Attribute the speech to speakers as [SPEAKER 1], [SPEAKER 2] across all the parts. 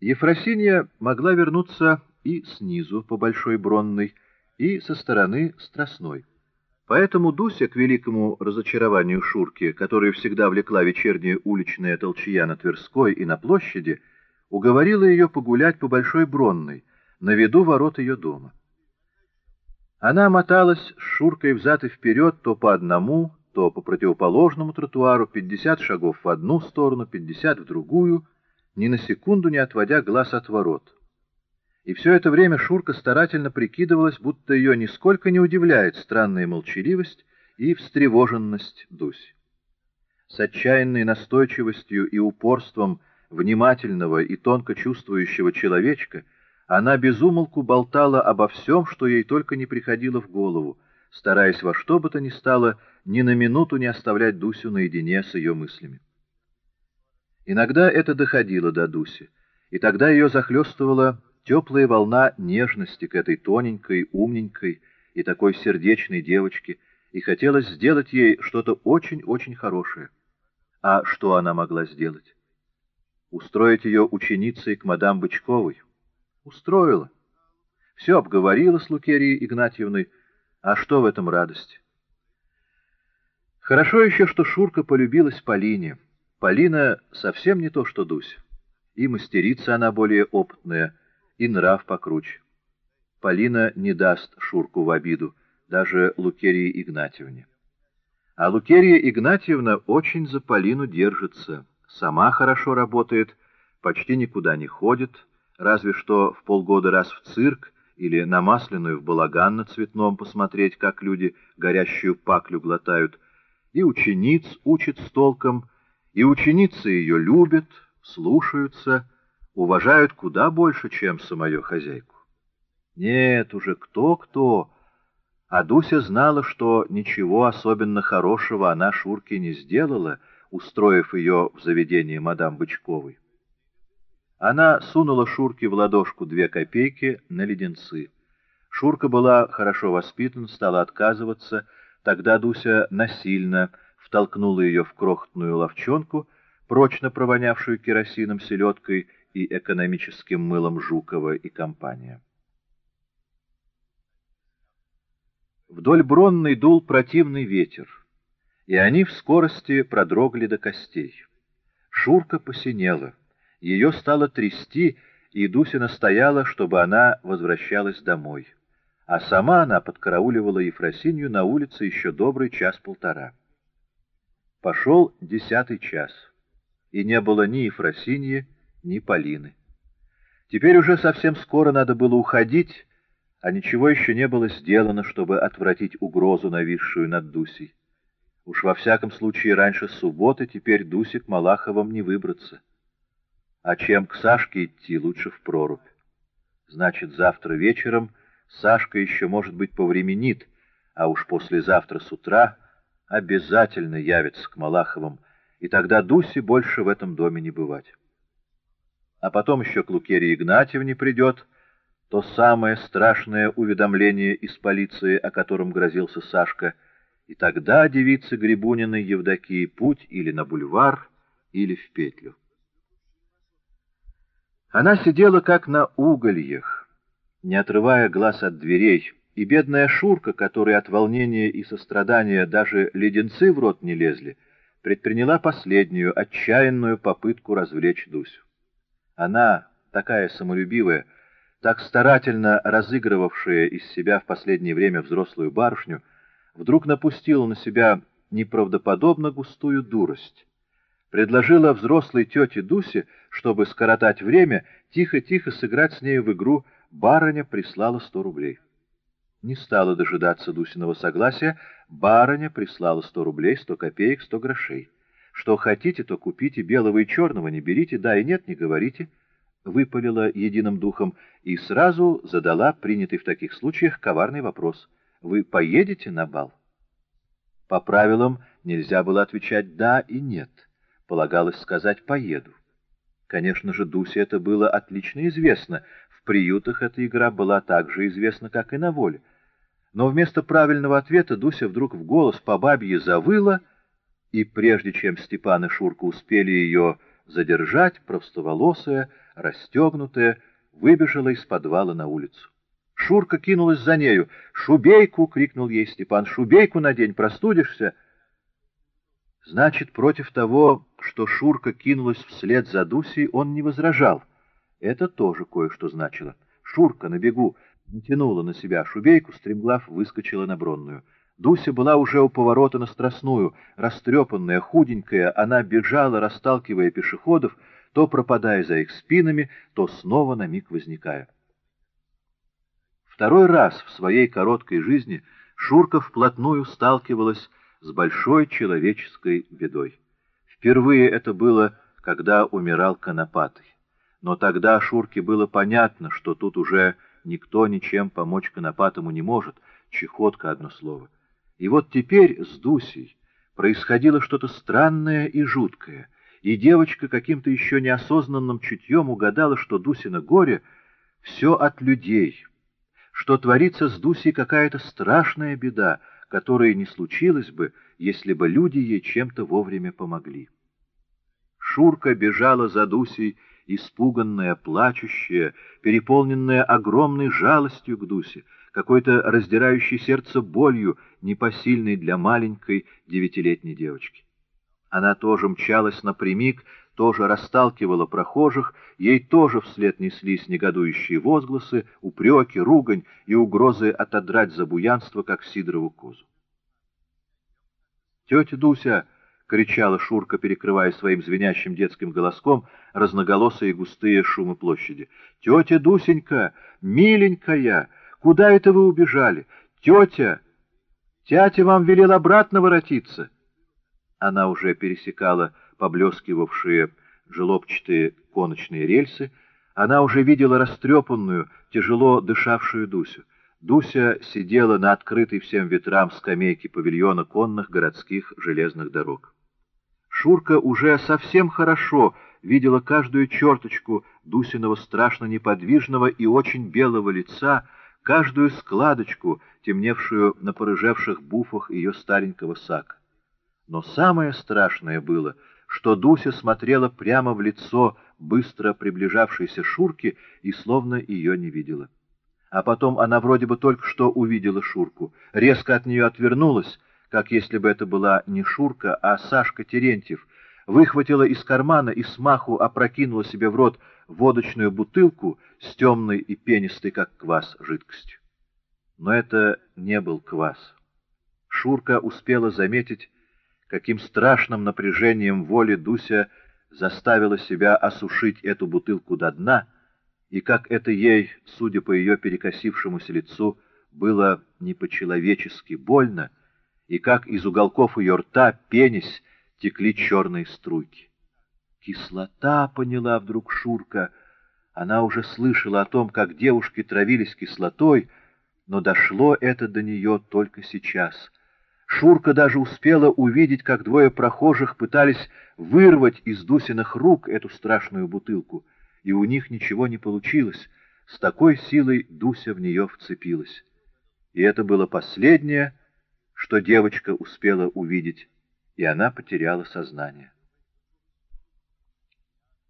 [SPEAKER 1] Ефросинья могла вернуться и снизу, по Большой Бронной, и со стороны Страстной. Поэтому Дуся, к великому разочарованию Шурки, которую всегда влекла вечерняя уличная толчья на Тверской и на площади, уговорила ее погулять по Большой Бронной, на виду ворот ее дома. Она моталась с Шуркой взад и вперед то по одному, то по противоположному тротуару, пятьдесят шагов в одну сторону, пятьдесят в другую, ни на секунду не отводя глаз от ворот. И все это время Шурка старательно прикидывалась, будто ее нисколько не удивляет странная молчаливость и встревоженность Дуси. С отчаянной настойчивостью и упорством внимательного и тонко чувствующего человечка она безумолку болтала обо всем, что ей только не приходило в голову, стараясь во что бы то ни стало ни на минуту не оставлять Дусю наедине с ее мыслями. Иногда это доходило до Дуси, и тогда ее захлестывала теплая волна нежности к этой тоненькой, умненькой и такой сердечной девочке, и хотелось сделать ей что-то очень-очень хорошее. А что она могла сделать? Устроить ее ученицей к мадам Бычковой? Устроила. Все обговорила с Лукерией Игнатьевной, а что в этом радость? Хорошо еще, что Шурка полюбилась Полине. Полина совсем не то, что Дуся. И мастерица она более опытная, и нрав покруче. Полина не даст Шурку в обиду, даже Лукерии Игнатьевне. А Лукерия Игнатьевна очень за Полину держится, сама хорошо работает, почти никуда не ходит, разве что в полгода раз в цирк или на Масляную в балаган на Цветном посмотреть, как люди горящую паклю глотают, и учениц учит с толком, и ученицы ее любят, слушаются, уважают куда больше, чем самую хозяйку. Нет, уже кто-кто, а Дуся знала, что ничего особенно хорошего она Шурке не сделала, устроив ее в заведение мадам Бычковой. Она сунула Шурке в ладошку две копейки на леденцы. Шурка была хорошо воспитана, стала отказываться, Тогда Дуся насильно втолкнула ее в крохотную ловчонку, прочно провонявшую керосином, селедкой и экономическим мылом Жукова и компания. Вдоль Бронной дул противный ветер, и они в скорости продрогли до костей. Шурка посинела, ее стало трясти, и Дуся настояла, чтобы она возвращалась домой а сама она подкарауливала Ефросинью на улице еще добрый час-полтора. Пошел десятый час, и не было ни Ефросиньи, ни Полины. Теперь уже совсем скоро надо было уходить, а ничего еще не было сделано, чтобы отвратить угрозу, нависшую над Дусей. Уж во всяком случае раньше субботы теперь Дусе к Малаховым не выбраться. А чем к Сашке идти, лучше в прорубь. Значит, завтра вечером Сашка еще, может быть, повременит, а уж послезавтра с утра обязательно явится к Малаховым, и тогда Дусе больше в этом доме не бывать. А потом еще к Лукерии Игнатьевне придет то самое страшное уведомление из полиции, о котором грозился Сашка, и тогда девице Грибуниной Евдокии путь или на бульвар, или в петлю. Она сидела как на угольях, не отрывая глаз от дверей, и бедная Шурка, которой от волнения и сострадания даже леденцы в рот не лезли, предприняла последнюю, отчаянную попытку развлечь Дусю. Она, такая самолюбивая, так старательно разыгрывавшая из себя в последнее время взрослую барышню, вдруг напустила на себя неправдоподобно густую дурость. Предложила взрослой тете Дусе, чтобы скоротать время, тихо-тихо сыграть с нею в игру барыня прислала сто рублей. Не стала дожидаться Дусиного согласия, барыня прислала сто рублей, сто копеек, сто грошей. Что хотите, то купите, белого и черного не берите, да и нет, не говорите, выпалила единым духом и сразу задала принятый в таких случаях коварный вопрос. Вы поедете на бал? По правилам нельзя было отвечать «да» и «нет». Полагалось сказать «поеду». Конечно же, Дусе это было отлично известно, приютах эта игра была так же известна, как и на воле. Но вместо правильного ответа Дуся вдруг в голос по бабье завыла, и прежде чем Степан и Шурка успели ее задержать, простоволосая, расстегнутая, выбежала из подвала на улицу. Шурка кинулась за нею. «Шубейку!» — крикнул ей Степан. «Шубейку надень, простудишься!» Значит, против того, что Шурка кинулась вслед за Дусей, он не возражал. Это тоже кое-что значило. Шурка на бегу натянула на себя шубейку, стремглав выскочила на бронную. Дуся была уже у поворота на Страстную, растрепанная, худенькая, она бежала, расталкивая пешеходов, то пропадая за их спинами, то снова на миг возникая. Второй раз в своей короткой жизни Шурка вплотную сталкивалась с большой человеческой бедой. Впервые это было, когда умирал Конопатый. Но тогда Шурке было понятно, что тут уже никто ничем помочь Конопатому не может, чехотка одно слово. И вот теперь с Дусей происходило что-то странное и жуткое, и девочка каким-то еще неосознанным чутьем угадала, что Дусина горе — все от людей, что творится с Дусей какая-то страшная беда, которое не случилось бы, если бы люди ей чем-то вовремя помогли. Шурка бежала за Дусей, испуганная, плачущая, переполненная огромной жалостью к Дусе, какой-то раздирающей сердце болью, непосильной для маленькой девятилетней девочки. Она тоже мчалась напрямик, тоже расталкивала прохожих, ей тоже вслед неслись негодующие возгласы, упреки, ругань и угрозы отодрать за буянство, как Сидорову козу. «Тетя Дуся!» — кричала Шурка, перекрывая своим звенящим детским голоском разноголосые густые шумы площади. «Тетя Дусенька! Миленькая! Куда это вы убежали? Тетя! Тятя вам велел обратно воротиться!» Она уже пересекала поблескивавшие желобчатые коночные рельсы, она уже видела растрепанную, тяжело дышавшую Дусю. Дуся сидела на открытой всем ветрам скамейке павильона конных городских железных дорог. Шурка уже совсем хорошо видела каждую черточку Дусиного страшно неподвижного и очень белого лица, каждую складочку, темневшую на порыжевших буфах ее старенького сака. Но самое страшное было — что Дуся смотрела прямо в лицо быстро приближавшейся Шурки и словно ее не видела. А потом она вроде бы только что увидела Шурку, резко от нее отвернулась, как если бы это была не Шурка, а Сашка Терентьев, выхватила из кармана и смаху опрокинула себе в рот водочную бутылку с темной и пенистой, как квас, жидкостью. Но это не был квас. Шурка успела заметить, каким страшным напряжением воли Дуся заставила себя осушить эту бутылку до дна, и как это ей, судя по ее перекосившемуся лицу, было не по-человечески больно, и как из уголков ее рта, пенись, текли черные струйки. Кислота, поняла вдруг Шурка. Она уже слышала о том, как девушки травились кислотой, но дошло это до нее только сейчас — Шурка даже успела увидеть, как двое прохожих пытались вырвать из Дусиных рук эту страшную бутылку, и у них ничего не получилось. С такой силой Дуся в нее вцепилась. И это было последнее, что девочка успела увидеть, и она потеряла сознание.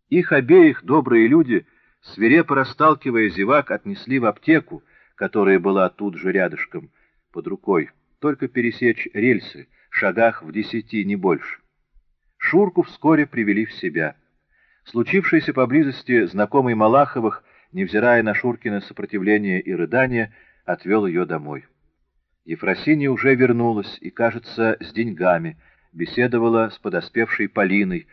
[SPEAKER 1] Их обеих добрые люди, свирепо расталкивая зевак, отнесли в аптеку, которая была тут же рядышком, под рукой только пересечь рельсы, шагах в десяти, не больше. Шурку вскоре привели в себя. Случившийся поблизости знакомый Малаховых, невзирая на Шуркино сопротивление и рыдание, отвел ее домой. Ефросинья уже вернулась и, кажется, с деньгами, беседовала с подоспевшей Полиной,